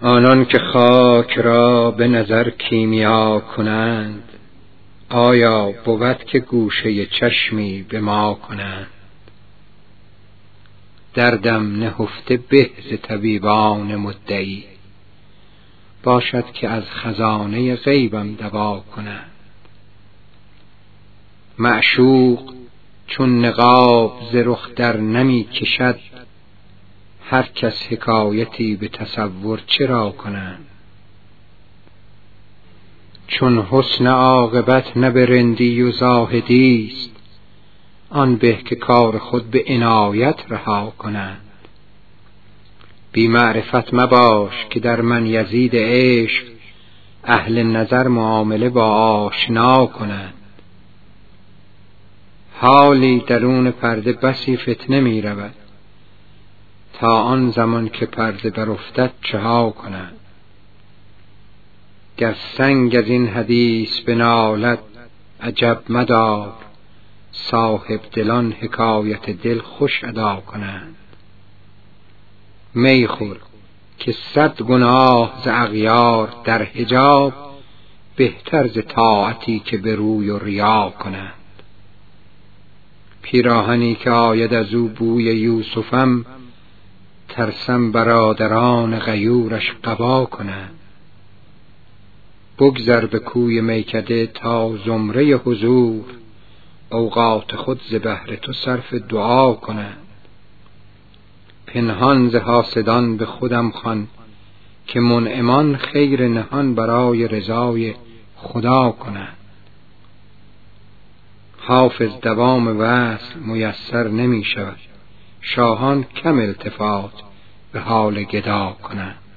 آنان که خاک را به نظر کیمیا کنند آیا بود که گوشه چشمی به ما کنند؟ دردم نهفته به ز طبیبان مدعی باشد که از خزانه غیبم دوا کنند. معشوق چون نقاب ز رخ در نمی کشد هر کس حکایتی به تصور چرا کنند؟ چون حسن عاقبت نه به رندی و زاهدی است آن به که کار خود به عنایت رها کنند. بی معرفت مباش که در من یزید عشق اهل نظر معامله با آشنا کنند. حالی درون پرده بسی فتنه می رود. تا آن زمان که پرده برافتد چه ها کنند گر سنگ از این حدیث بنالد عجب مدار صاحب دلان حکایت دل خوش ادا کنند. می خور که صد گناه ز اغیار در حجاب بهتر ز طاعتی که به روی و ریا کنند. پیراهنی که آید از او بوی یوسفم ترسم برادران غیورش قبا کنند. بگذر به کوی میکده تا زمره حضور. اوقات خود ز بهر تو صرف دعا کنند. پنهان ز حاسدان به خودم خوان که منعمان خیر نهان برای رضای خدا کنند. حافظ دوام وصل میسر نمی شود. شاهان کم التفات. به حال گدا کنند.